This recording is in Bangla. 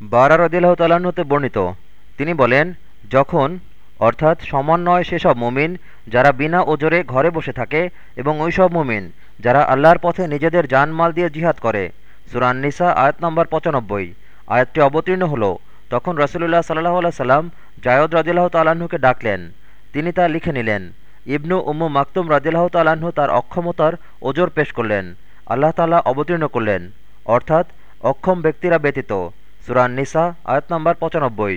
বারা রদিল্লাহ তালাহতে বর্ণিত। তিনি বলেন, যখন, অর্থাৎ সমন্বয় সেসব মুমিন যারা বিনা ওজরে ঘরে বসে থাকে এবং ওইসব মুমিন যারা আল্লাহর পথে নিজেদের জানমাল দিয়ে জিহাদ করে সুরান্নিসা আয়াত নম্বর পঁচানব্বই, আয়াতটি অবতীর্ণ হল, তখন রসুলুল্লাহ সাল্লাহ আল্লাহ সাল্লাম জায়দ রাজিল্লাহ তাল্লাহ্নকে ডাকলেন। তিনি তা লিখে নিলেন, ইবনু উম্মু মাকতুম রাজিল্লাহ তাল্লাহ্ন তার অক্ষমতার ওজোর পেশ করলেন, আল্লাহ তাল্লাহ অবতীর্ণ করলেন, অর্থাৎ অক্ষম ব্যক্তিরা ব্যতীত। সুরান নিসা আয়াত নম্বর পঁচানব্বই।